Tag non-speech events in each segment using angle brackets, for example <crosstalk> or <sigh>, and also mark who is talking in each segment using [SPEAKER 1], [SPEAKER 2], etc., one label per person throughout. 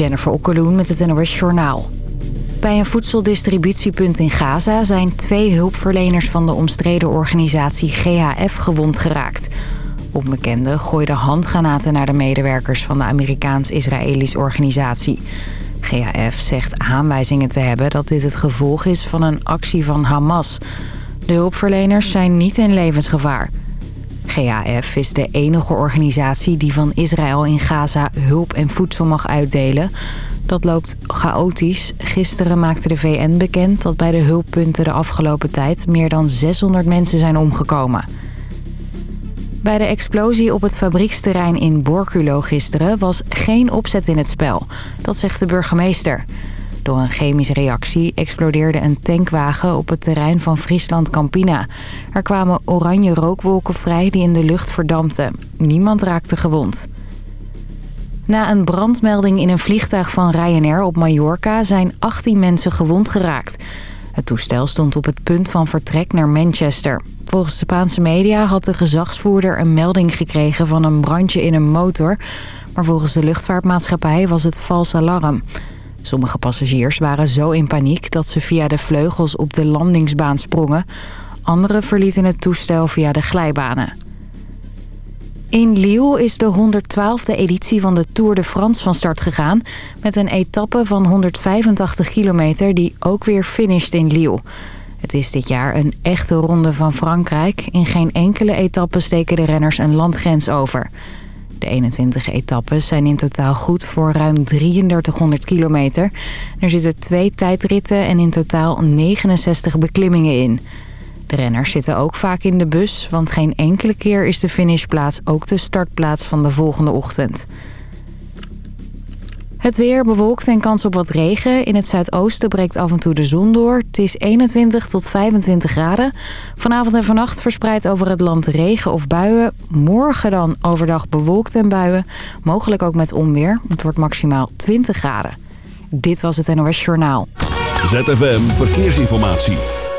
[SPEAKER 1] Jennifer Okkeloen met het NOS Journaal. Bij een voedseldistributiepunt in Gaza zijn twee hulpverleners van de omstreden organisatie GHF gewond geraakt. Onbekenden gooiden handgranaten naar de medewerkers van de Amerikaans-Israëlisch organisatie. GHF zegt aanwijzingen te hebben dat dit het gevolg is van een actie van Hamas. De hulpverleners zijn niet in levensgevaar. GHF is de enige organisatie die van Israël in Gaza hulp en voedsel mag uitdelen. Dat loopt chaotisch. Gisteren maakte de VN bekend dat bij de hulppunten de afgelopen tijd meer dan 600 mensen zijn omgekomen. Bij de explosie op het fabrieksterrein in Borculo gisteren was geen opzet in het spel. Dat zegt de burgemeester. Door een chemische reactie explodeerde een tankwagen op het terrein van Friesland Campina. Er kwamen oranje rookwolken vrij die in de lucht verdampten. Niemand raakte gewond. Na een brandmelding in een vliegtuig van Ryanair op Mallorca zijn 18 mensen gewond geraakt. Het toestel stond op het punt van vertrek naar Manchester. Volgens Spaanse media had de gezagsvoerder een melding gekregen van een brandje in een motor. Maar volgens de luchtvaartmaatschappij was het vals alarm. Sommige passagiers waren zo in paniek dat ze via de vleugels op de landingsbaan sprongen. Anderen verlieten het toestel via de glijbanen. In Lille is de 112e editie van de Tour de France van start gegaan... met een etappe van 185 kilometer die ook weer finisht in Lille. Het is dit jaar een echte ronde van Frankrijk. In geen enkele etappe steken de renners een landgrens over. De 21 etappes zijn in totaal goed voor ruim 3300 kilometer. Er zitten twee tijdritten en in totaal 69 beklimmingen in... De renners zitten ook vaak in de bus, want geen enkele keer is de finishplaats ook de startplaats van de volgende ochtend. Het weer bewolkt en kans op wat regen. In het zuidoosten breekt af en toe de zon door. Het is 21 tot 25 graden. Vanavond en vannacht verspreid over het land regen of buien. Morgen dan overdag bewolkt en buien. Mogelijk ook met onweer. Het wordt maximaal 20 graden. Dit was het NOS Journaal.
[SPEAKER 2] ZFM Verkeersinformatie.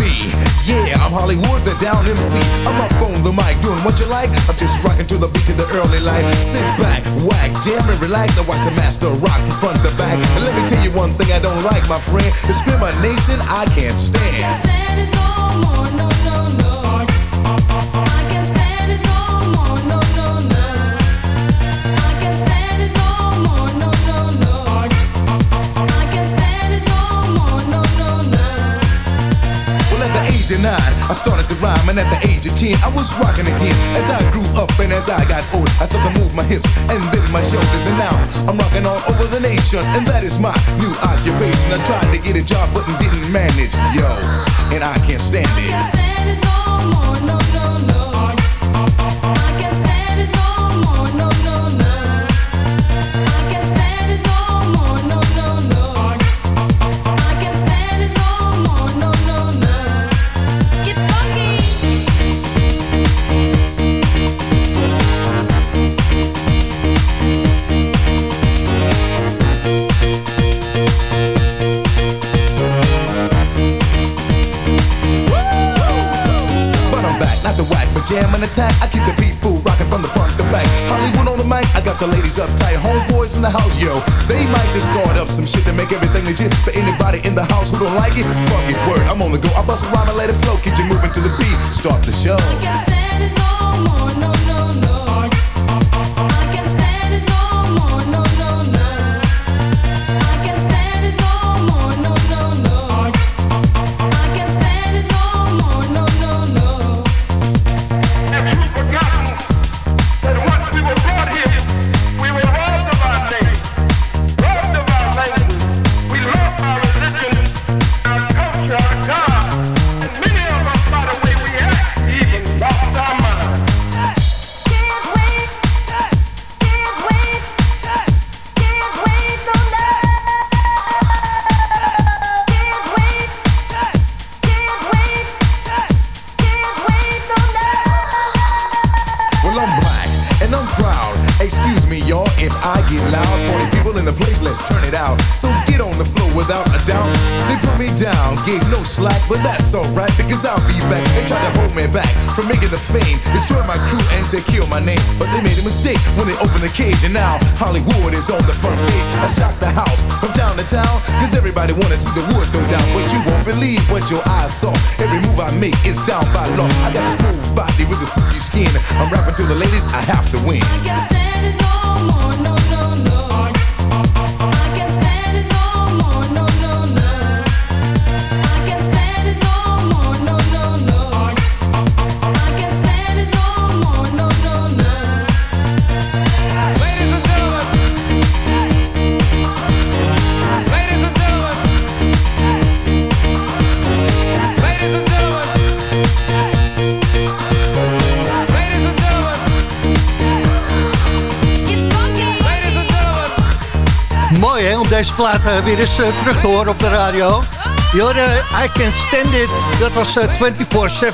[SPEAKER 3] Me. Yeah, I'm Hollywood, the down MC. I'm up on the mic, doing what you like. I'm just rocking to the beat to the early light. Sit back, whack, jam and relax. Now watch the master rock from front to back. And let me tell you one thing I don't like, my friend. Discrimination I can't stand.
[SPEAKER 4] stand it no more, no, no, no. I can't
[SPEAKER 3] age of nine, I started to rhyme, and at the age of ten, I was rocking again. As I grew up and as I got older, I started to move my hips and then my shoulders, and now I'm rocking all over the nation, and that is my new occupation. I tried to get a job, but didn't manage, yo, and I can't stand
[SPEAKER 4] I
[SPEAKER 3] it.
[SPEAKER 4] can't stand it no more, no, no, no. I can't stand it no more, no, no, no.
[SPEAKER 3] Attack. I keep the people rocking from the front to back. Hollywood on the mic, I got the ladies uptight. Homeboys in the house, yo. They might just start up some shit to make everything legit. For anybody in the house who don't like it, fuck it, word. I'm on the go. I bust a rhyme and let it flow. Keep you moving to the beat. Start the show.
[SPEAKER 4] No more, no, no, no.
[SPEAKER 3] They tried to hold me back from making the fame, destroy my crew and to kill my name. But they made a mistake when they opened the cage, and now Hollywood is on the front page. I shocked the house from town to town, cause everybody wanna see the wood go down. But you won't believe what your eyes saw. Every move I make is down by law. I got a smooth body with a silky skin. I'm rapping to the ladies, I have to win.
[SPEAKER 4] I can't stand it no more, no, no, no.
[SPEAKER 5] Plaat eh, weer eens eh, terug te horen op de radio. Je hoorde I Can't Stand It, dat was eh,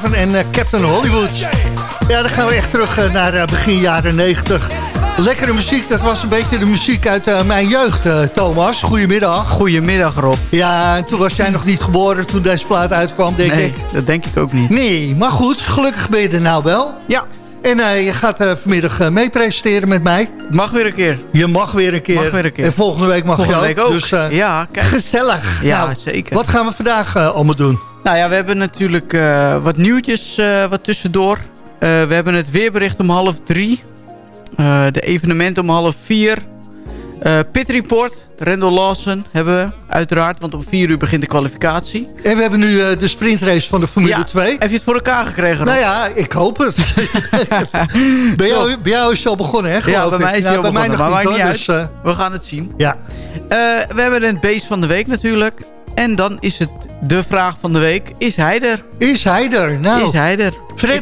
[SPEAKER 5] 24-7 en eh, Captain Hollywood. Ja, dan gaan we echt terug eh, naar eh, begin jaren 90. Lekkere muziek, dat was een beetje de muziek uit eh, mijn jeugd, eh, Thomas. Goedemiddag.
[SPEAKER 6] Goedemiddag Rob.
[SPEAKER 5] Ja, en toen was jij nog niet geboren toen deze plaat uitkwam, denk
[SPEAKER 6] Nee,
[SPEAKER 5] ik.
[SPEAKER 6] dat denk ik ook niet.
[SPEAKER 5] Nee, maar goed, gelukkig ben je er nou wel.
[SPEAKER 6] Ja,
[SPEAKER 5] En eh, je gaat eh, vanmiddag uh, mee presenteren met mij.
[SPEAKER 6] mag weer een keer.
[SPEAKER 5] Je mag weer een keer.
[SPEAKER 6] Mag weer een keer.
[SPEAKER 5] En volgende week mag
[SPEAKER 6] Volgende
[SPEAKER 5] je
[SPEAKER 6] week ook.
[SPEAKER 5] Dus, eh,
[SPEAKER 6] ja, kijk. <laughs>
[SPEAKER 5] Gezellig.
[SPEAKER 6] Ja,
[SPEAKER 5] Nou,
[SPEAKER 6] zeker.
[SPEAKER 5] Wat gaan we vandaag eh, allemaal doen?
[SPEAKER 6] Nou ja, we hebben natuurlijk eh, wat nieuwtjes eh, wat tussendoor. Eh, we hebben het weerbericht om half drie. Eh, de evenementen om half vier. Eh Pit Report, Rendel Lawson hebben we uiteraard. Want om vier uur begint de kwalificatie.
[SPEAKER 5] En we hebben nu eh, de sprintrace van de Formule
[SPEAKER 6] Ja,
[SPEAKER 5] 2.
[SPEAKER 6] Heb je het voor elkaar gekregen? Rob?
[SPEAKER 5] Nou ja, ik hoop het. <laughs> <laughs> bij, jou, bij jou is het al begonnen, hè?
[SPEAKER 6] ja, bij mij is
[SPEAKER 5] Nou,
[SPEAKER 6] het
[SPEAKER 5] mij nog
[SPEAKER 6] maar
[SPEAKER 5] niet, hoor, dus, eh,
[SPEAKER 6] We gaan het zien.
[SPEAKER 5] ja.
[SPEAKER 6] We hebben het beest van de week natuurlijk. En dan is het de vraag van de week. Is hij er?
[SPEAKER 5] Is hij er? Nou,
[SPEAKER 6] Is hij er?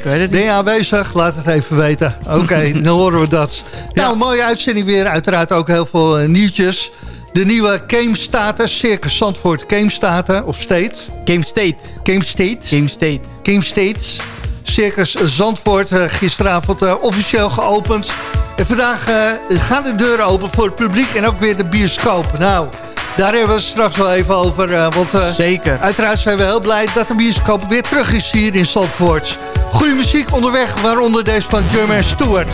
[SPEAKER 6] Het
[SPEAKER 5] ben je aanwezig? Laat het even weten. Oké, <laughs> dan horen we dat. Nou, mooie uitzending weer. Uiteraard ook heel veel eh, nieuwtjes. De nieuwe Game-staten, Circus Zandvoort Game-staten, of State.
[SPEAKER 6] Game State.
[SPEAKER 5] Game-states.
[SPEAKER 6] Game State.
[SPEAKER 5] Game States. Circus Zandvoort eh, gisteravond eh, officieel geopend. En vandaag gaan de deuren open voor het publiek en ook weer de bioscoop. Nou, daar hebben we het straks wel even over. eh, want eh,
[SPEAKER 6] Zeker.
[SPEAKER 5] uiteraard zijn we heel blij dat de bioscoop weer terug is hier in Zandvoort. Goede muziek onderweg, waaronder deze van Jermaine Stewart.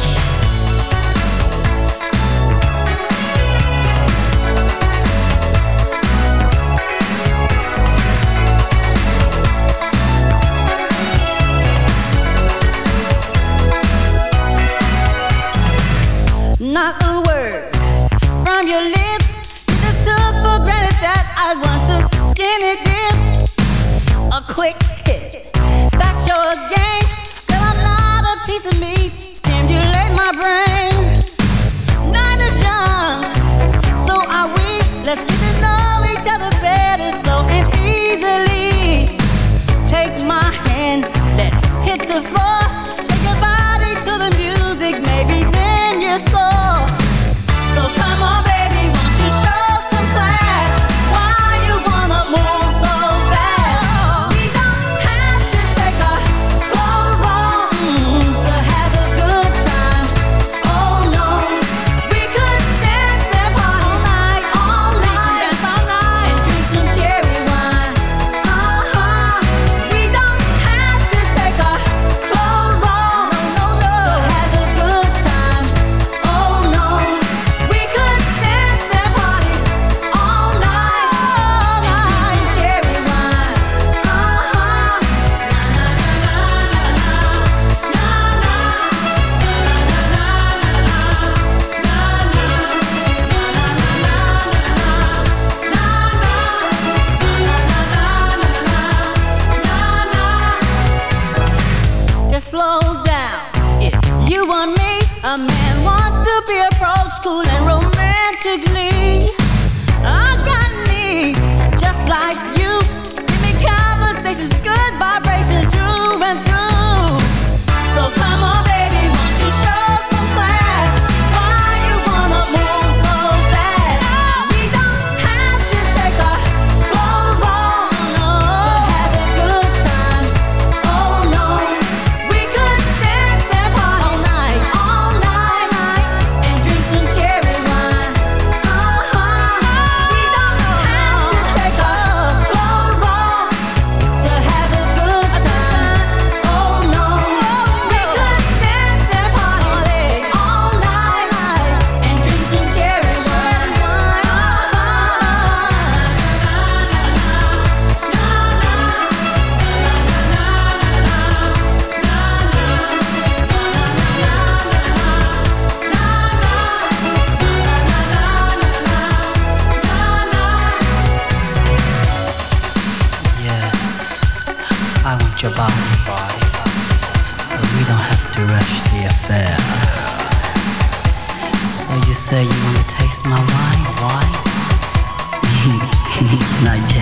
[SPEAKER 7] night.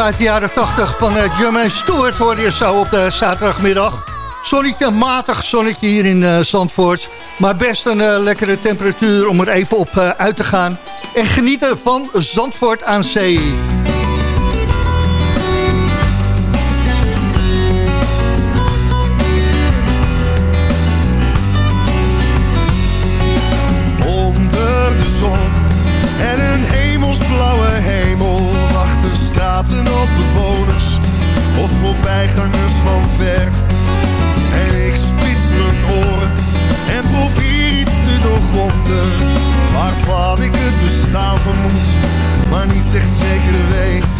[SPEAKER 5] uit de jaren 80 van eh, uh, German Stewart hoorde je zo op de zaterdagmiddag. Zonnetje, matig zonnetje hier in eh, Zandvoort. Maar best een eh, lekkere temperatuur om er even op uit te gaan. En genieten van Zandvoort aan zee.
[SPEAKER 8] maar zegt echt zeker weet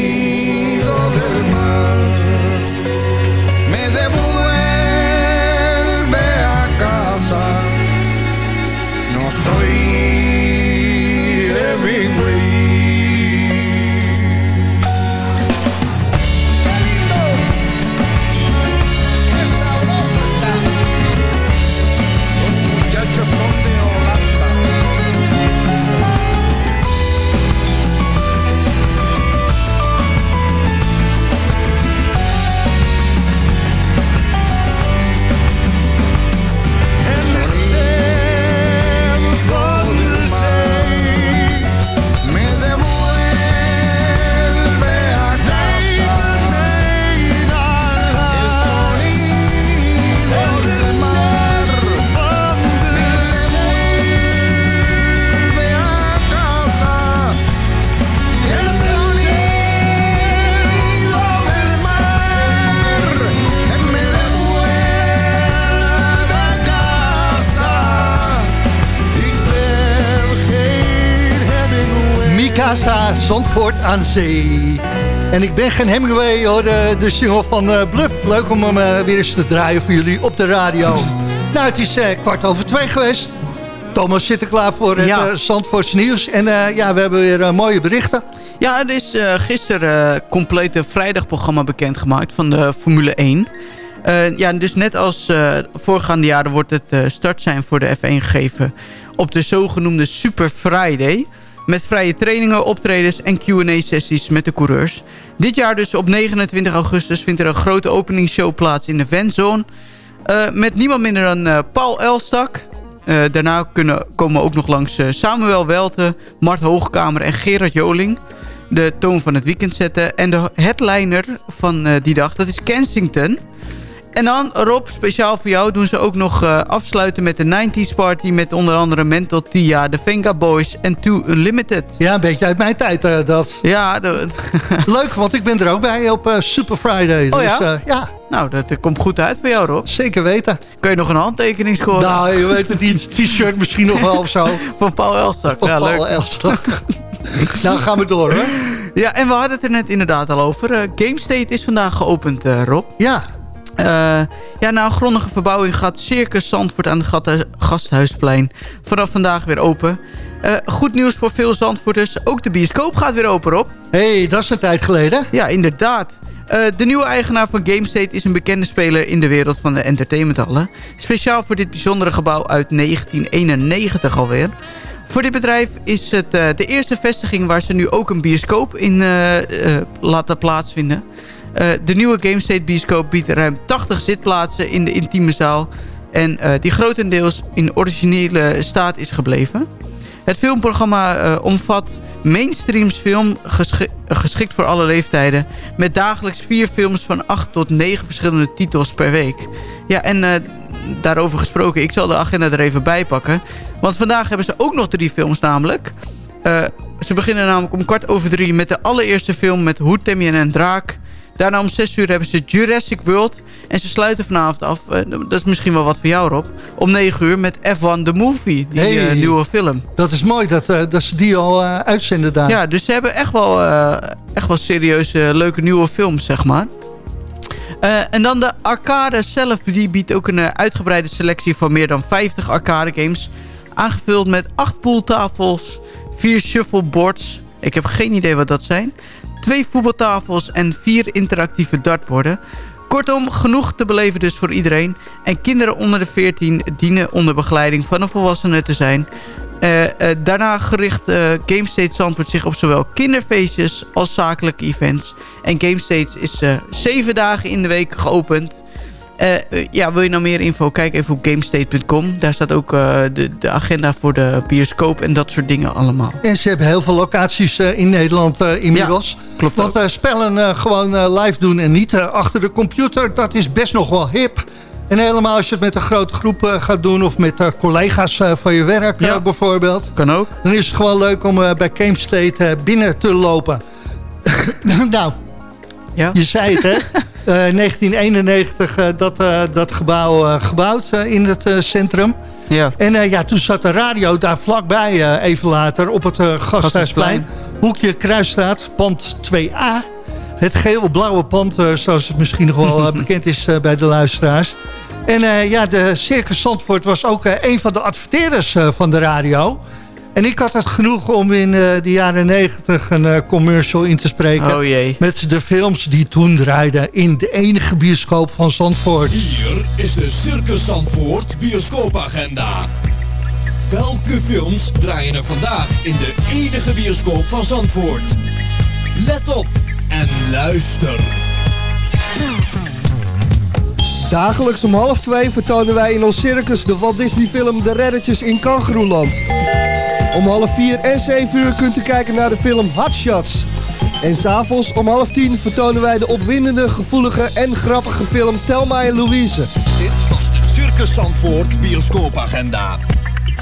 [SPEAKER 5] aan zee. En ik ben geen Hemingway hoor, de, de single van eh, Bluff. Leuk om hem eh, weer eens te draaien voor jullie op de radio. Nou, het is uh, kwart over twee geweest. Thomas zit er klaar voor het
[SPEAKER 6] ja.
[SPEAKER 5] Nieuws. En ja, we hebben weer mooie berichten.
[SPEAKER 6] Ja, er is gisteren compleet een vrijdagprogramma bekendgemaakt van de Formule 1. Ja, dus net als uh, voorgaande jaren wordt het start zijn voor de F1 gegeven op de zogenoemde Super Friday. Met vrije trainingen, optredens en Q&A-sessies met de coureurs. Dit jaar dus op 29 augustus vindt er een grote openingsshow plaats in de Fanzone. Eh, met niemand minder dan eh, Paul Elstak. Eh, daarna kunnen, komen ook nog langs Samuel Welte, Mart Hoogkamer en Gerard Joling. De toon van het weekend zetten. En de headliner van die dag, dat is Kensington. En dan, Rob, speciaal voor jou doen ze ook nog eh, afsluiten met de 90s party... met onder andere Mental Tia, de Venga Boys en Too Unlimited.
[SPEAKER 5] Ja, een beetje uit mijn tijd eh, dat.
[SPEAKER 6] Ja, de- <laughs>
[SPEAKER 5] Leuk, want ik ben er ook bij op eh, Super Friday.
[SPEAKER 6] Oh
[SPEAKER 5] dus,
[SPEAKER 6] ja?
[SPEAKER 5] eh, ja,
[SPEAKER 6] nou, dat komt goed uit voor jou, Rob.
[SPEAKER 5] zeker weten.
[SPEAKER 6] Kun je nog een handtekening scoren
[SPEAKER 5] Nou, je weet het niet. <laughs> T-shirt misschien nog wel of zo. <laughs>
[SPEAKER 6] van Paul Elstak?
[SPEAKER 5] Van
[SPEAKER 6] Ja,
[SPEAKER 5] Paul
[SPEAKER 6] leuk.
[SPEAKER 5] Elstak. nou, gaan we door hoor.
[SPEAKER 6] Ja, en we hadden het er net inderdaad al over. GameState is vandaag geopend, Rob.
[SPEAKER 5] Ja,
[SPEAKER 6] Eh, ja, na een grondige verbouwing gaat Circus Zandvoort aan het Gasthuisplein vanaf vandaag weer open. Eh, goed nieuws voor veel Zandvoorters. Ook de bioscoop gaat weer open, Rob.
[SPEAKER 5] hey, dat is een tijd geleden.
[SPEAKER 6] Ja, inderdaad. Eh, de nieuwe eigenaar van GameState is een bekende speler in de wereld van de entertainmenthallen. Speciaal voor dit bijzondere gebouw uit 1991 alweer. Voor dit bedrijf is het de eerste vestiging waar ze nu ook een bioscoop in laten plaatsvinden. Eh, de nieuwe GameState bioscoop biedt ruim 80 zitplaatsen in de intieme zaal. En eh, die grotendeels in originele staat is gebleven. Het filmprogramma eh, omvat mainstreams film geschi- geschikt voor alle leeftijden. Met dagelijks vier films van acht tot negen verschillende titels per week. Ja, en daarover gesproken, ik zal de agenda er even bij pakken. Want vandaag hebben ze ook nog drie films namelijk. Ze beginnen namelijk om kwart over drie met de allereerste film met Hoe tem je een draak. Daarna om zes uur hebben ze Jurassic World. En ze sluiten vanavond af, eh, dat is misschien wel wat voor jou Rob... om negen uur met F1 The Movie, die
[SPEAKER 5] Hey.
[SPEAKER 6] eh, nieuwe film.
[SPEAKER 5] Dat is mooi dat, eh, dat ze die al uitzenden daar.
[SPEAKER 6] Ja, dus ze hebben echt wel, echt wel serieuze, leuke nieuwe films, zeg maar. En dan de arcade zelf, die biedt ook een uitgebreide selectie van meer dan 50 arcade games. Aangevuld met 8 pooltafels, 4 shuffleboards, ik heb geen idee wat dat zijn. 2 voetbaltafels en 4 interactieve dartborden. Kortom, genoeg te beleven dus voor iedereen. En kinderen onder de 14 dienen onder begeleiding van een volwassene te zijn. Eh, eh, daarna gericht eh GameState Zandvoort zich op zowel kinderfeestjes als zakelijke events. En GameState is zeven dagen in de week geopend. Eh, eh, ja, wil je nou meer info? Kijk even op gamestate.com. Daar staat ook eh, de, de agenda voor de bioscoop en dat soort dingen allemaal.
[SPEAKER 5] En ze hebben heel veel locaties in Nederland inmiddels.
[SPEAKER 6] klopt
[SPEAKER 5] Want spellen gewoon live doen en niet achter de computer, dat is best nog wel hip. En helemaal als je het met een grote groep gaat doen of met collega's van je werk
[SPEAKER 6] Ja.
[SPEAKER 5] bijvoorbeeld.
[SPEAKER 6] Kan ook.
[SPEAKER 5] Dan is het gewoon leuk om bij Game State eh, binnen te lopen. <laughs> nou,
[SPEAKER 6] Ja?
[SPEAKER 5] je zei het hè. <laughs> Eh, 1991 eh, dat, eh, dat gebouw gebouwd in het centrum.
[SPEAKER 6] Ja.
[SPEAKER 5] En ja, toen zat de radio daar vlakbij, even later, op het Gasthuisplein. Hoekje Kruisstraat, pand 2A. Het geel-blauwe pand, zoals het misschien nog wel <laughs> bekend is bij de luisteraars. En ja, de Circus Zandvoort was ook een van de adverteerders van de radio. En ik had het genoeg om in eh, de jaren 90 een eh, commercial in te spreken.
[SPEAKER 6] Oh jee.
[SPEAKER 5] Met de films die toen draaiden in de enige bioscoop van Zandvoort.
[SPEAKER 9] Hier is de Circus Zandvoort bioscoopagenda. Welke films draaien er vandaag in de enige bioscoop van Zandvoort? Let op en luister.
[SPEAKER 10] Dagelijks om half twee vertonen wij in ons circus de Walt Disney film De Reddetjes in Kangeroeland. Om half vier en zeven uur kunt u kijken naar de film Hot Shots. En s'avonds om half tien vertonen wij de opwindende, gevoelige en grappige film Telma en Louise.
[SPEAKER 9] Dit was de Circus Zandvoort bioscoopagenda.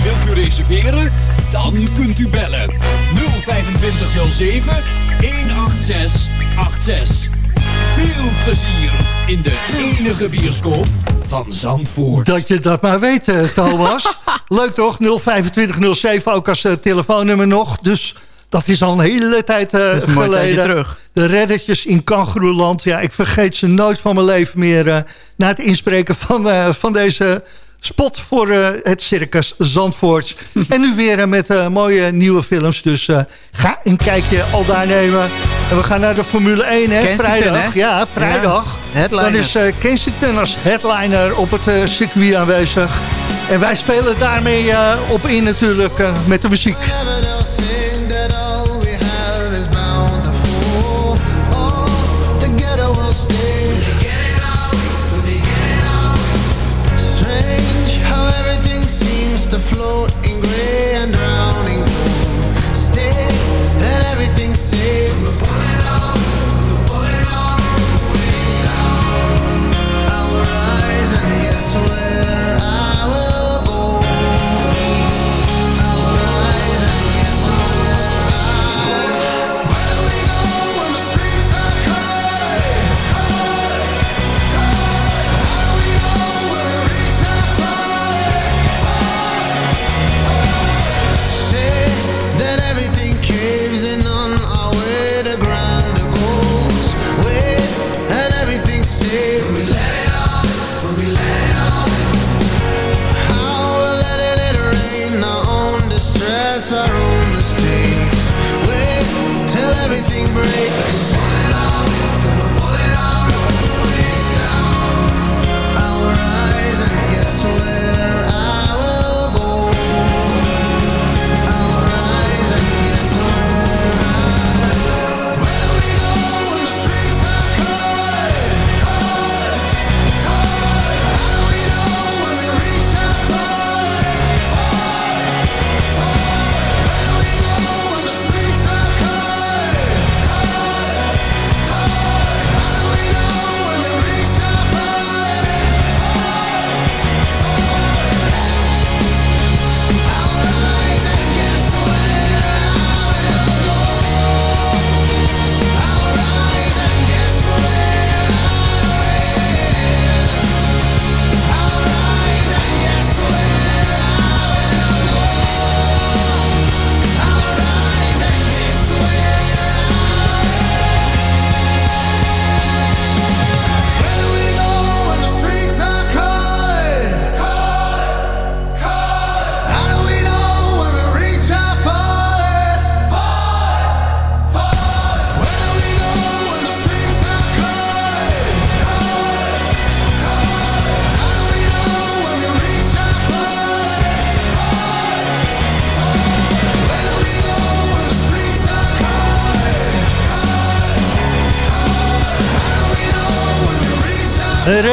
[SPEAKER 9] Wilt u reserveren? Dan kunt u bellen 02507 18686. Veel plezier in de enige bioscoop van Zandvoort.
[SPEAKER 5] Dat je dat maar weet, eh, Thomas. <laughs> Leuk toch? 02507 ook als eh, telefoonnummer nog. Dus dat is al een hele tijd eh,
[SPEAKER 6] een
[SPEAKER 5] geleden.
[SPEAKER 6] terug.
[SPEAKER 5] De reddetjes in Kangeroeland. Ja, ik vergeet ze nooit van mijn leven meer... eh, na het inspreken van, van deze
[SPEAKER 11] spot voor het Circus Zandvoort. <laughs> en nu weer met mooie nieuwe films. Dus ga een kijkje al daar nemen. En we gaan naar de Formule 1, hè?
[SPEAKER 6] Kensington,
[SPEAKER 11] vrijdag.
[SPEAKER 6] hè?
[SPEAKER 11] Ja, vrijdag.
[SPEAKER 6] Ja, headliner.
[SPEAKER 11] Dan is Kensington als headliner op het circuit aanwezig. En wij spelen daarmee eh, op in natuurlijk eh, met de muziek.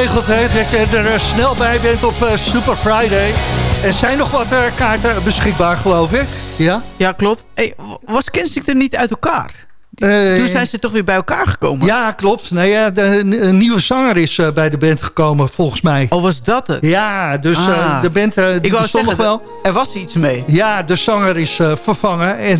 [SPEAKER 11] Regelt hè, dat je er eh, snel bij bent op eh, Super Friday. Er zijn nog wat eh, kaarten beschikbaar, geloof ik. Ja?
[SPEAKER 6] Ja, klopt. Hey, was Kensington niet uit elkaar?
[SPEAKER 11] Eh,
[SPEAKER 6] Toen zijn ze toch weer bij elkaar gekomen?
[SPEAKER 11] Ja, klopt. Ja, de, een nieuwe zanger is eh, bij de band gekomen, volgens mij.
[SPEAKER 6] Oh, was dat het?
[SPEAKER 11] Ja, dus eh,
[SPEAKER 6] Ah.
[SPEAKER 11] de band
[SPEAKER 6] Ik wou
[SPEAKER 11] bestond
[SPEAKER 6] zeggen,
[SPEAKER 11] nog wel.
[SPEAKER 6] er was iets mee.
[SPEAKER 11] Ja, de zanger is vervangen. En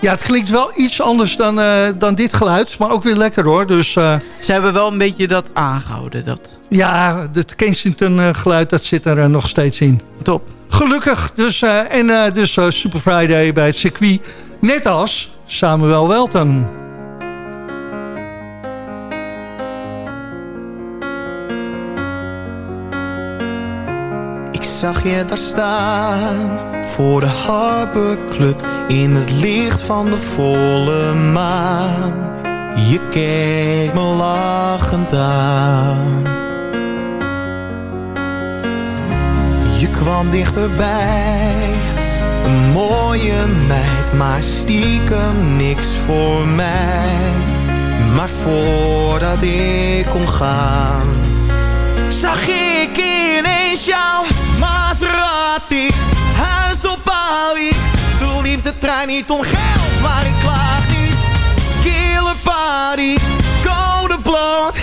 [SPEAKER 11] ja, het klinkt wel iets anders dan, dan dit geluid. Maar ook weer lekker hoor. Dus
[SPEAKER 6] Ze hebben wel een beetje dat aangehouden. Dat.
[SPEAKER 11] ja, het Kensington geluid dat zit er nog steeds in.
[SPEAKER 6] Top.
[SPEAKER 11] Gelukkig. Dus, en dus Super Friday bij het circuit. Net als Samuel Welton.
[SPEAKER 12] Ik zag je daar staan voor de Harbor Club in het licht van de volle maan. Je keek me lachend aan. Je kwam dichterbij, een mooie meid, maar stiekem niks voor mij. Maar voordat ik kon gaan zag ik ineens jouw Maserati. Huis op Bali. De liefde trein niet om geld, maar ik klaag niet. Killer party, code bloot.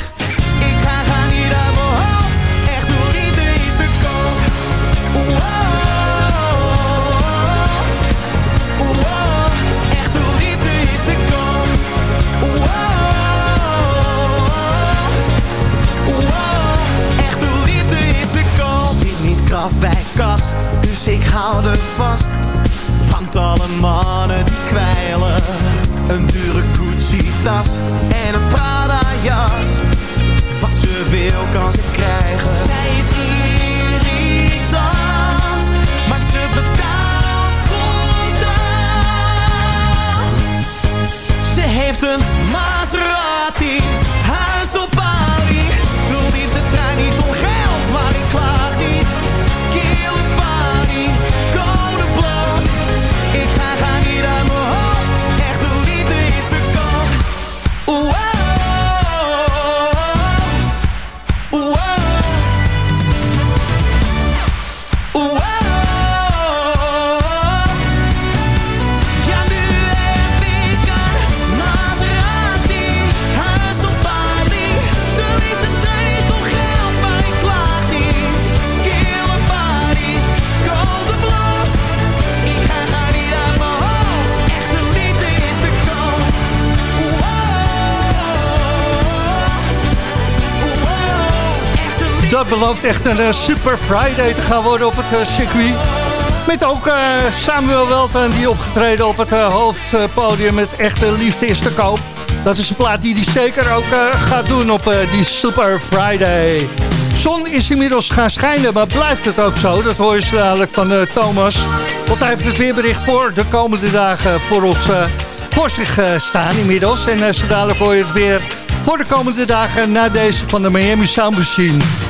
[SPEAKER 12] af bij kas, dus ik hou er vast. Van alle mannen die kwijlen. Een dure Gucci-tas en een Prada-jas. Wat ze wil kan ze krijgen. Zij is irritant, maar ze betaalt contant. Ze heeft een Maserati, huis op
[SPEAKER 4] aan. Belooft echt een eh, Super Friday te gaan worden op het eh, circuit. Met ook eh, Samuel Welten die opgetreden op het hoofdpodium met Echte Liefde is te koop. Dat is een plaat die hij zeker ook gaat doen op die Super Friday. Zon is inmiddels gaan schijnen, maar blijft het ook zo? Dat hoor je zo dadelijk van Thomas. Want hij heeft het weerbericht voor de komende dagen voor ons voor zich staan inmiddels. En zo dadelijk hoor je het weer voor de komende dagen na deze van de Miami Sound Machine.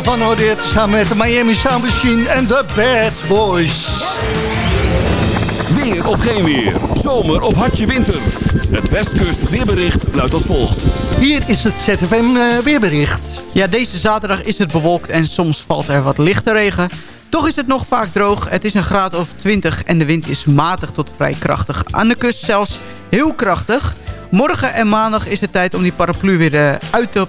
[SPEAKER 4] Estefan hoorde samen met de Miami Sound Machine en de Bad Boys.
[SPEAKER 2] Weer of geen weer. Zomer of hartje winter. Het Westkust weerbericht luidt als volgt.
[SPEAKER 4] Hier is het ZFM eh, weerbericht.
[SPEAKER 6] Ja, deze zaterdag is het bewolkt en soms valt er wat lichte regen. Toch is het nog vaak droog. Het is een graad of 20 en de wind is matig tot vrij krachtig. Aan de kust zelfs heel krachtig. Morgen en maandag is het tijd om die paraplu weer eh, uit te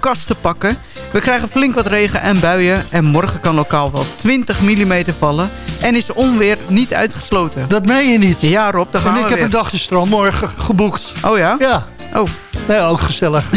[SPEAKER 6] kast te pakken. We krijgen flink wat regen en buien. En morgen kan lokaal wel 20 mm vallen. En is onweer niet uitgesloten.
[SPEAKER 5] Dat meen je niet.
[SPEAKER 6] Ja Rob, daar gaan
[SPEAKER 5] En
[SPEAKER 6] we
[SPEAKER 5] ik heb
[SPEAKER 6] weer.
[SPEAKER 5] een dagje strand morgen geboekt.
[SPEAKER 6] Oh ja?
[SPEAKER 5] Ja.
[SPEAKER 6] Oh.
[SPEAKER 5] Nee, ook gezellig. <laughs>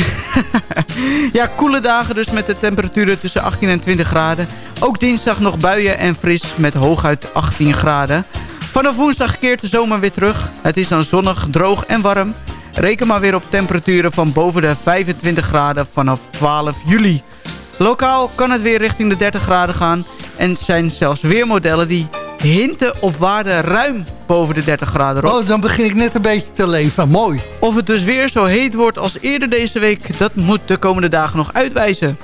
[SPEAKER 6] Ja, koele dagen dus met de temperaturen tussen 18 en 20 graden. Ook dinsdag nog buien en fris met hooguit 18 graden. Vanaf woensdag keert de zomer weer terug. Het is dan zonnig, droog en warm. Reken maar weer op temperaturen van boven de 25 graden vanaf 12 juli. Lokaal kan het weer richting de 30 graden gaan. En zijn zelfs weer modellen die hinten op waarde ruim boven de 30 graden. Rob.
[SPEAKER 5] Oh, dan begin ik net een beetje te leven. Mooi.
[SPEAKER 6] Of het dus weer zo heet wordt als eerder deze week... dat moet de komende dagen nog uitwijzen.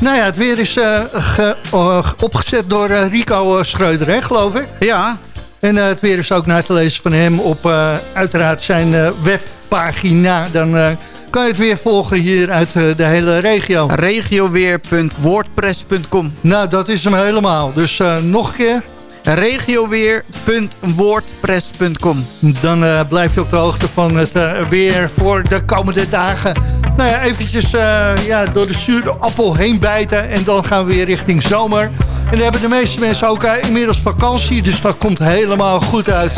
[SPEAKER 5] Nou ja, het weer is eh, ge- eh, opgezet door eh, Rico Schreuder, hè, geloof ik.
[SPEAKER 6] Ja.
[SPEAKER 5] En het weer is ook na te lezen van hem op uiteraard zijn webpagina. Dan kan je het weer volgen hier uit eh, de hele regio.
[SPEAKER 6] Regioweer.wordpress.com
[SPEAKER 5] Nou, dat is hem helemaal. Dus eh, nog een keer.
[SPEAKER 6] Regioweer.wordpress.com
[SPEAKER 5] Dan eh, blijf je op de hoogte van het weer voor de komende dagen. Nou ja, eventjes ja, door de zure appel heen bijten. En dan gaan we weer richting zomer. En dan hebben de meeste mensen ook inmiddels vakantie. Dus dat komt helemaal goed uit.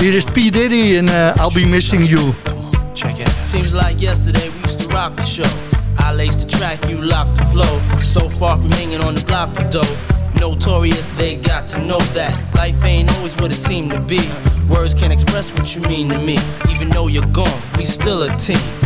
[SPEAKER 5] Hier is P. Diddy en I'll Be Missing You.
[SPEAKER 13] Check it. Seems like yesterday we used to rock the show. I laced the track, you locked the flow. So far from hanging on the block for dough. Notorious, they got to know that life ain't always what it seemed to be. Words can't express what you mean to me. Even though you're gone, we still a team.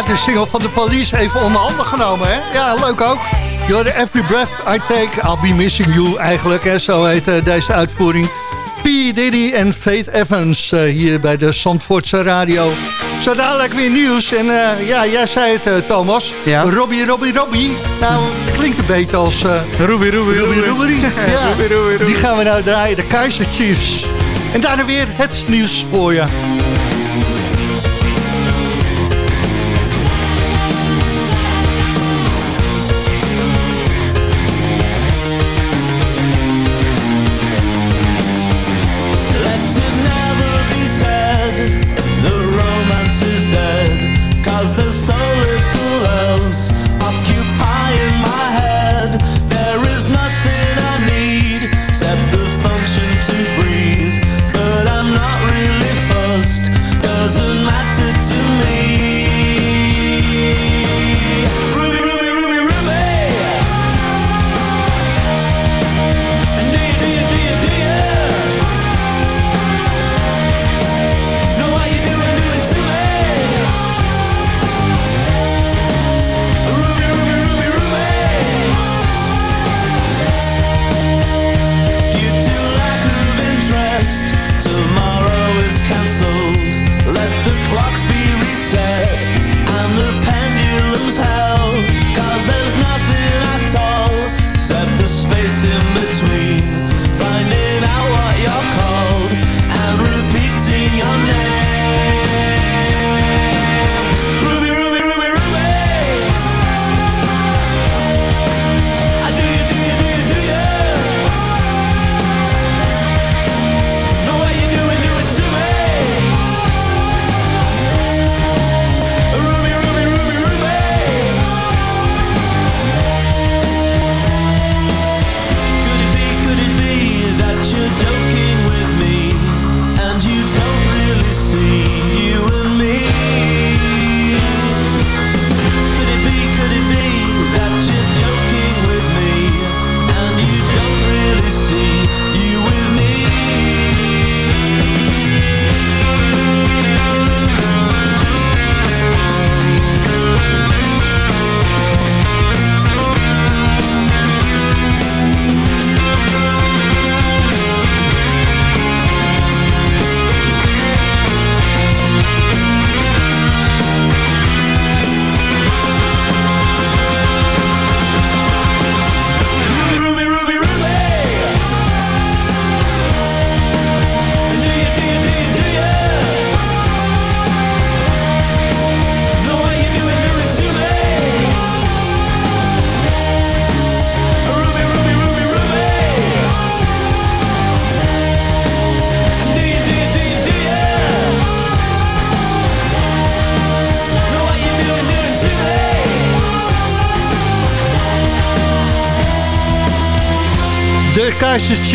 [SPEAKER 5] Ja, de single van de police even onder handen genomen, hè? Ja, leuk ook. You're every breath I take, I'll be missing you eigenlijk, hè? Zo heet eh, deze uitvoering. P. Diddy en Faith Evans eh, hier bij de Zandvoortse Radio. Zo dadelijk weer nieuws. En eh, ja, jij zei het, Thomas.
[SPEAKER 6] Ja.
[SPEAKER 5] Robbie, Robbie, Robbie. Nou, het klinkt een beetje als... eh
[SPEAKER 6] Robbie, Robbie,
[SPEAKER 5] Robbie, Robbie. <laughs> Ja,
[SPEAKER 6] Robbie, Robbie, Robbie.
[SPEAKER 5] die gaan we nou draaien, de Kaiser Chiefs. En daarna weer het nieuws voor je.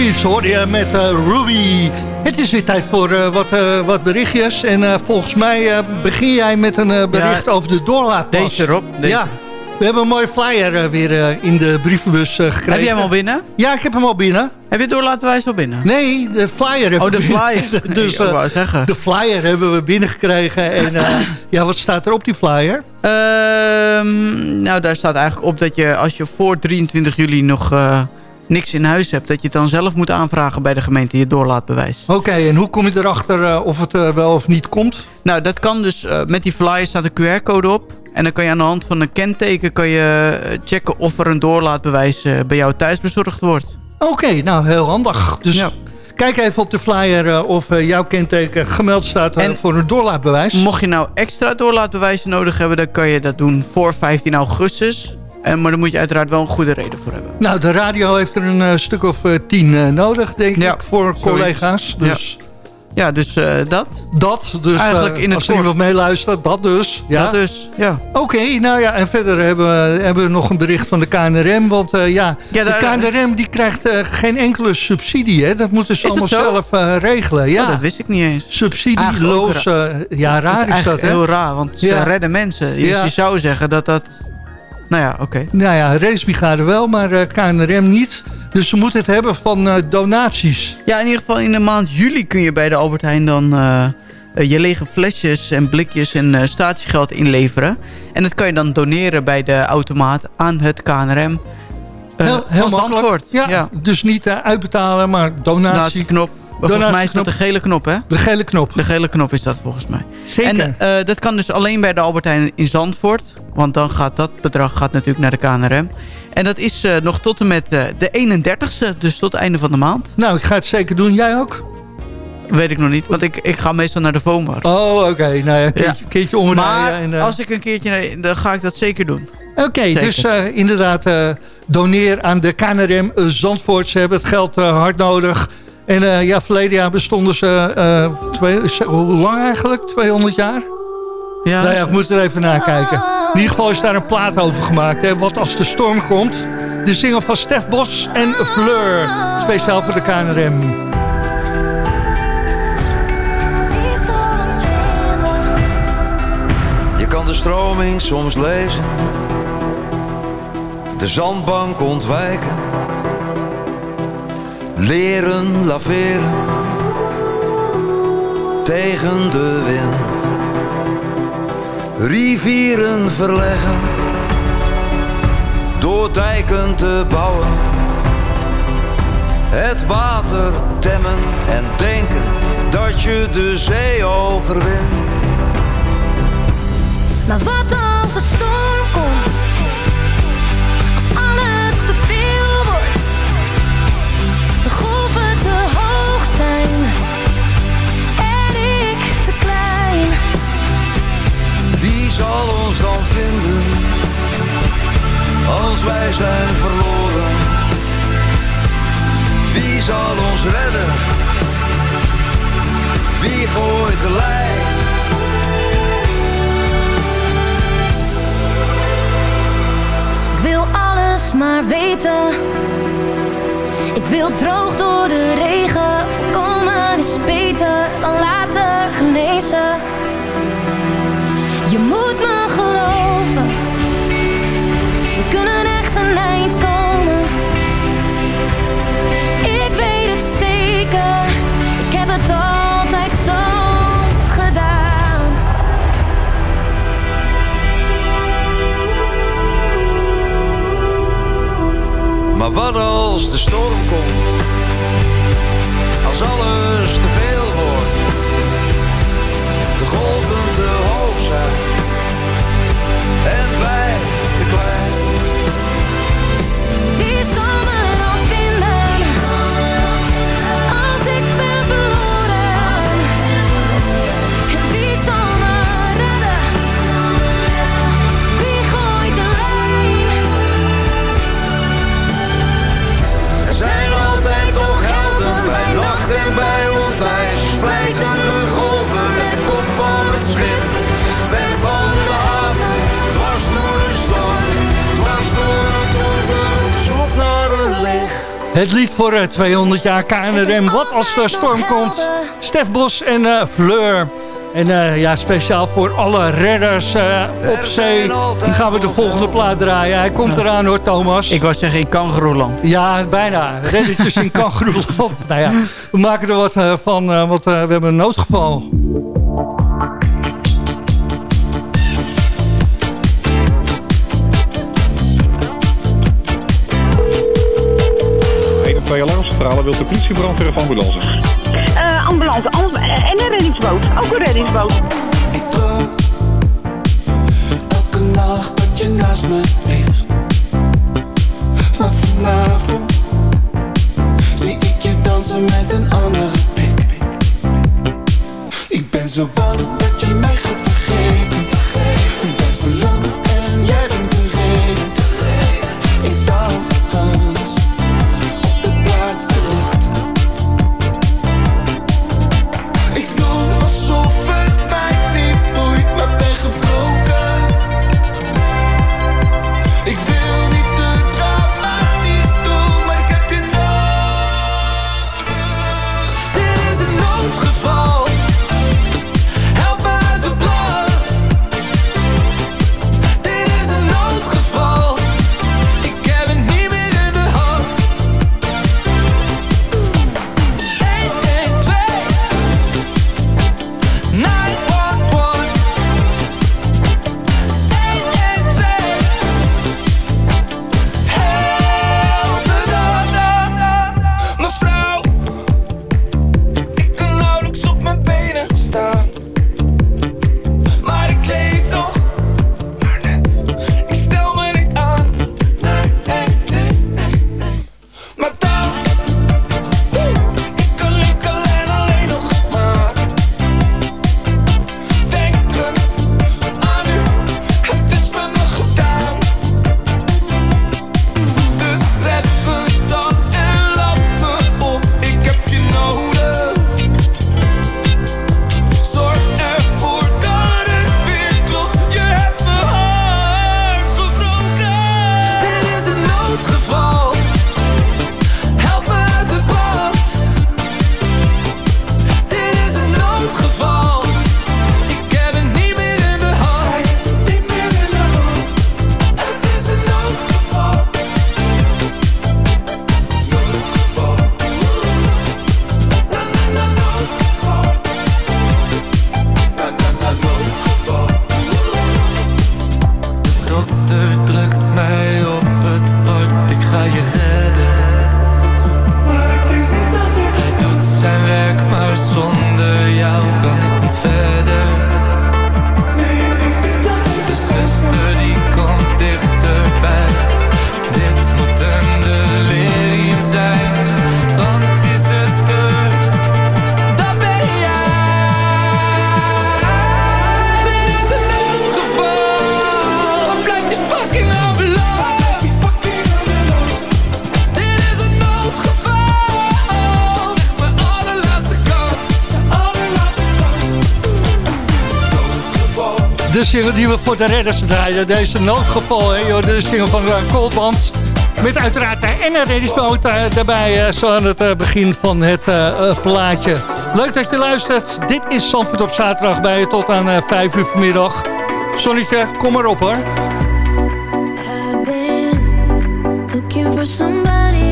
[SPEAKER 5] Chiefs hoor je met eh, Ruby. Het is weer tijd voor eh, wat, eh, wat berichtjes. En volgens mij begin jij met een bericht
[SPEAKER 6] Ja,
[SPEAKER 5] over de doorlaatpas.
[SPEAKER 6] Deze Rob, deze.
[SPEAKER 5] Ja, we hebben een mooie flyer weer in de brievenbus gekregen.
[SPEAKER 6] Heb jij hem al binnen?
[SPEAKER 5] Ja, ik heb hem al binnen.
[SPEAKER 6] Heb je het doorlaatbewijs al binnen?
[SPEAKER 5] Nee, de flyer
[SPEAKER 6] Oh, de flyer. <laughs>
[SPEAKER 5] dus,
[SPEAKER 6] wou
[SPEAKER 5] eh,
[SPEAKER 6] zeggen.
[SPEAKER 5] de flyer hebben we binnengekregen. En <clears throat> ja, wat staat er op die flyer?
[SPEAKER 6] Ehm, nou, daar staat eigenlijk op dat je als je voor 23 juli nog niks in huis hebt... dat je het dan zelf moet aanvragen bij de gemeente, je doorlaatbewijs.
[SPEAKER 5] Oké, en hoe kom je erachter eh, of het eh, wel of niet komt?
[SPEAKER 6] Nou, dat kan dus, eh, met die flyer staat een QR-code op. En dan kan je aan de hand van een kenteken kan je checken of er een doorlaatbewijs bij jou thuis bezorgd wordt.
[SPEAKER 5] Oké, nou heel handig. Dus kijk even op de flyer of jouw kenteken gemeld staat eh, voor een doorlaatbewijs.
[SPEAKER 6] Mocht je nou extra doorlaatbewijzen nodig hebben, dan kan je dat doen voor 15 augustus. En, maar daar moet je uiteraard wel een goede reden voor hebben.
[SPEAKER 5] Nou, de radio heeft er een eh, stuk of eh, tien eh, nodig, denk ik, voor collega's. Dus
[SPEAKER 6] Ja, dus dat.
[SPEAKER 5] dat, dus
[SPEAKER 6] Eigenlijk in het
[SPEAKER 5] als er iemand meeluistert, dat dus. Ja.
[SPEAKER 6] Dat dus, ja.
[SPEAKER 5] Oké, nou ja, en verder hebben we, hebben we nog een bericht van de KNRM. Want ja,
[SPEAKER 6] Ja, daar-
[SPEAKER 5] de KNRM die krijgt geen enkele subsidie. Hè? Dat moeten ze allemaal zelf regelen. Ja.
[SPEAKER 6] Oh, dat wist ik niet eens.
[SPEAKER 5] Subsidieloos. Ja, raar is dat, hè?
[SPEAKER 6] heel raar, want ze redden mensen. Dus
[SPEAKER 5] Ja.
[SPEAKER 6] je zou zeggen dat dat... Nou ja, oké.
[SPEAKER 5] Nou ja, racebrigade wel, maar eh, KNRM niet. Dus ze moeten het hebben van eh, donaties.
[SPEAKER 6] Ja, in ieder geval in de maand juli kun je bij de Albert Heijn dan... eh, je lege flesjes en blikjes en eh, statiegeld inleveren. En dat kan je dan doneren bij de automaat aan het KNRM.
[SPEAKER 5] Heel, heel makkelijk. Ja,
[SPEAKER 6] Ja.
[SPEAKER 5] Dus niet uitbetalen, maar donatie.
[SPEAKER 6] Donatieknop. Volgens mij is dat de gele knop, hè?
[SPEAKER 5] De gele knop.
[SPEAKER 6] De gele knop is dat volgens mij.
[SPEAKER 5] Zeker.
[SPEAKER 6] En eh, dat kan dus alleen bij de Albertijn in Zandvoort. Want dan gaat dat bedrag gaat natuurlijk naar de KNRM. En dat is eh, nog tot en met eh, de 31ste, dus tot het einde van de maand.
[SPEAKER 5] Nou, ik ga het zeker doen. Jij ook?
[SPEAKER 6] Weet ik nog niet, want ik, ik ga meestal naar de Vomar.
[SPEAKER 5] Oh, oké. Nou ja, een keertje, keertje omrijden.
[SPEAKER 6] Maar
[SPEAKER 5] en,
[SPEAKER 6] als ik een keertje, dan ga ik dat zeker doen.
[SPEAKER 5] Oké, dus inderdaad, eh, doneer aan de KNRM Zandvoort. Ze hebben het geld hard nodig. En eh, ja, verleden jaar bestonden ze, eh, twee, hoe lang eigenlijk? 200 jaar?
[SPEAKER 6] Ja.
[SPEAKER 5] Nou ja, ik moet er even nakijken. In ieder geval is daar een plaat over gemaakt. Hè, wat als de storm komt. De single van Stef Bos en Fleur. Speciaal voor de KNRM.
[SPEAKER 14] Je kan de stroming soms lezen, de zandbank ontwijken, leren laveren tegen de wind, rivieren verleggen door dijken te bouwen, het water temmen en denken dat je de zee overwint.
[SPEAKER 15] Maar wat als de storm
[SPEAKER 14] zal ons dan vinden als wij zijn verloren? Wie zal ons redden? Wie gooit de lijn?
[SPEAKER 15] Ik wil alles maar weten. Ik wil droog door de regen. Voorkomen is beter dan laten genezen. Je moet
[SPEAKER 14] Maar wat als de storm komt? Als alles te Het
[SPEAKER 5] lied voor eh, 200 jaar KNRM. Wat als de storm komt? Stef Bos en eh, Fleur. En eh, ja, speciaal voor alle redders eh, op zee. Dan gaan we de volgende plaat draaien. Hij komt eraan hoor, Thomas.
[SPEAKER 6] Ik wou zeggen in Kangeroeland.
[SPEAKER 5] Ja, bijna. Reddetjes in <laughs> Kangeroeland. nou ja, we maken er wat eh, van, eh, want eh, we hebben een noodgeval.
[SPEAKER 16] Wilt de politie, brandweer of ambulance?
[SPEAKER 17] Eh, ambulance, ambulance en een reddingsboot. Ook een reddingsboot.
[SPEAKER 12] Elke nacht dat je naast me ligt Maar vanavond Zie ik je dansen met een andere pik Ik ben zo bang
[SPEAKER 5] die we voor de redders draaiden. Deze noodgeval, hè, joh, de single van uh, Coldband. Met uiteraard de NRD-spoot eh, daarbij, eh, zo aan het begin van het plaatje. Leuk dat je luistert. Dit is Zandvoort op zaterdag bij je tot aan 5 uur vanmiddag. Zonnetje, kom maar op hoor.
[SPEAKER 15] I've been looking for somebody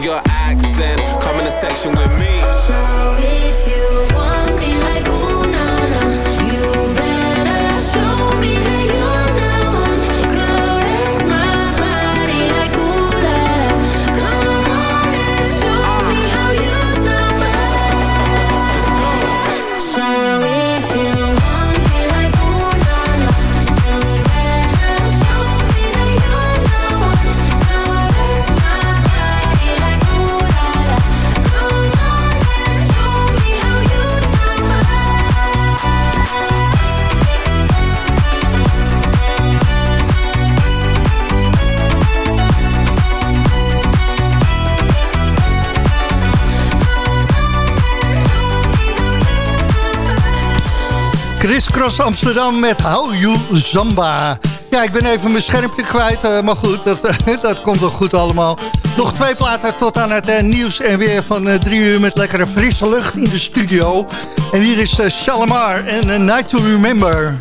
[SPEAKER 18] your accent. Come in the section with me.
[SPEAKER 5] Cross Amsterdam met How You Zamba. Ja, ik ben even mijn schermpje kwijt, eh, maar goed, <laughs> dat, komt wel goed allemaal. Nog twee platen tot aan het eh, nieuws en weer van eh, drie uur met lekkere frisse lucht in de studio. En hier is Shalimar en Night to Remember.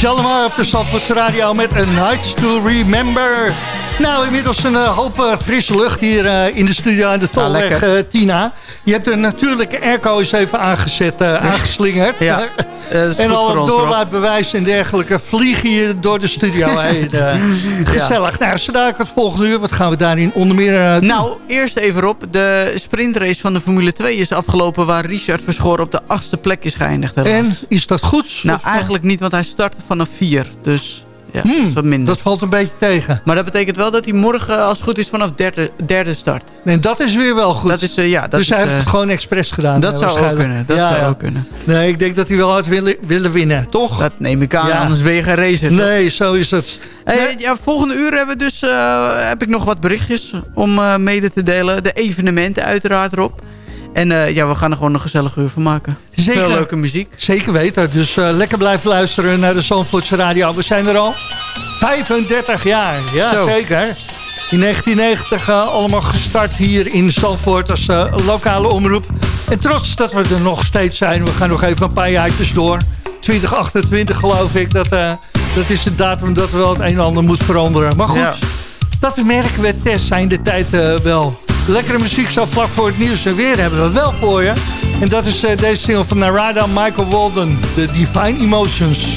[SPEAKER 5] Shalimar op de Zandvoorts Radio met A Night to Remember. Nou, inmiddels een eh, hoop eh, frisse lucht hier eh, in de studio aan de Tolweg,
[SPEAKER 6] lekker.
[SPEAKER 5] eh, Tina. Je hebt de natuurlijke airco eens even aangezet, eh, aangeslingerd.
[SPEAKER 6] Ja, eh, is
[SPEAKER 5] en al het doorlaatbewijs en dergelijke vliegen hier door de studio <laughs> heen. eh. gezellig. Nou, zo dadelijk het volgende uur. Wat gaan we daarin onder meer eh, doen?
[SPEAKER 6] Nou, eerst even op. De sprintrace van de Formule 2 is afgelopen... waar Richard Verschoor op de achtste plek is geëindigd. helaas.
[SPEAKER 5] En is dat goed?
[SPEAKER 6] Nou,
[SPEAKER 5] eh,
[SPEAKER 6] eigenlijk niet, want hij startte vanaf 4. Dus ja,
[SPEAKER 5] Hmm,
[SPEAKER 6] dat is wat minder.
[SPEAKER 5] Dat valt een beetje tegen.
[SPEAKER 6] Maar dat betekent wel dat hij morgen, als het goed is, vanaf derde, derde start.
[SPEAKER 5] En dat is weer wel goed.
[SPEAKER 6] Dat is, eh, ja, dat
[SPEAKER 5] dus
[SPEAKER 6] is,
[SPEAKER 5] hij heeft
[SPEAKER 6] eh,
[SPEAKER 5] het gewoon expres gedaan.
[SPEAKER 6] dat
[SPEAKER 5] eh,
[SPEAKER 6] zou ook kunnen. Dat
[SPEAKER 5] Ja,
[SPEAKER 6] zou
[SPEAKER 5] ja.
[SPEAKER 6] ook kunnen.
[SPEAKER 5] Nee, ik denk dat hij wel had willen, willen winnen, toch?
[SPEAKER 6] Dat neem ik aan,
[SPEAKER 5] Ja.
[SPEAKER 6] anders ben je geen racer. toch?
[SPEAKER 5] Nee, zo is het.
[SPEAKER 6] Hey, ja, volgende uur hebben we dus, eh, heb ik nog wat berichtjes om eh, mede te delen. De evenementen uiteraard erop. En eh, ja, we gaan er gewoon een gezellig uur van maken.
[SPEAKER 5] Zeker.
[SPEAKER 6] Veel leuke muziek.
[SPEAKER 5] Zeker weten. Dus eh, lekker blijven luisteren naar de Zandvoortse Radio. We zijn er al 35 jaar. Ja,
[SPEAKER 6] Zo.
[SPEAKER 5] zeker. In 1990 eh, allemaal gestart hier in Zandvoort als lokale omroep. En trots dat we er nog steeds zijn. We gaan nog even een paar jaartjes door. 2028 geloof ik. Dat, dat is de datum dat wel het een en ander moet veranderen. Maar goed,
[SPEAKER 6] Ja.
[SPEAKER 5] dat merken we Tess zijn de tijd wel. Lekkere muziek zo vlak voor het nieuws en weer hebben we wel voor je. En dat is eh, deze single van Narada Michael Walden, The Divine Emotions.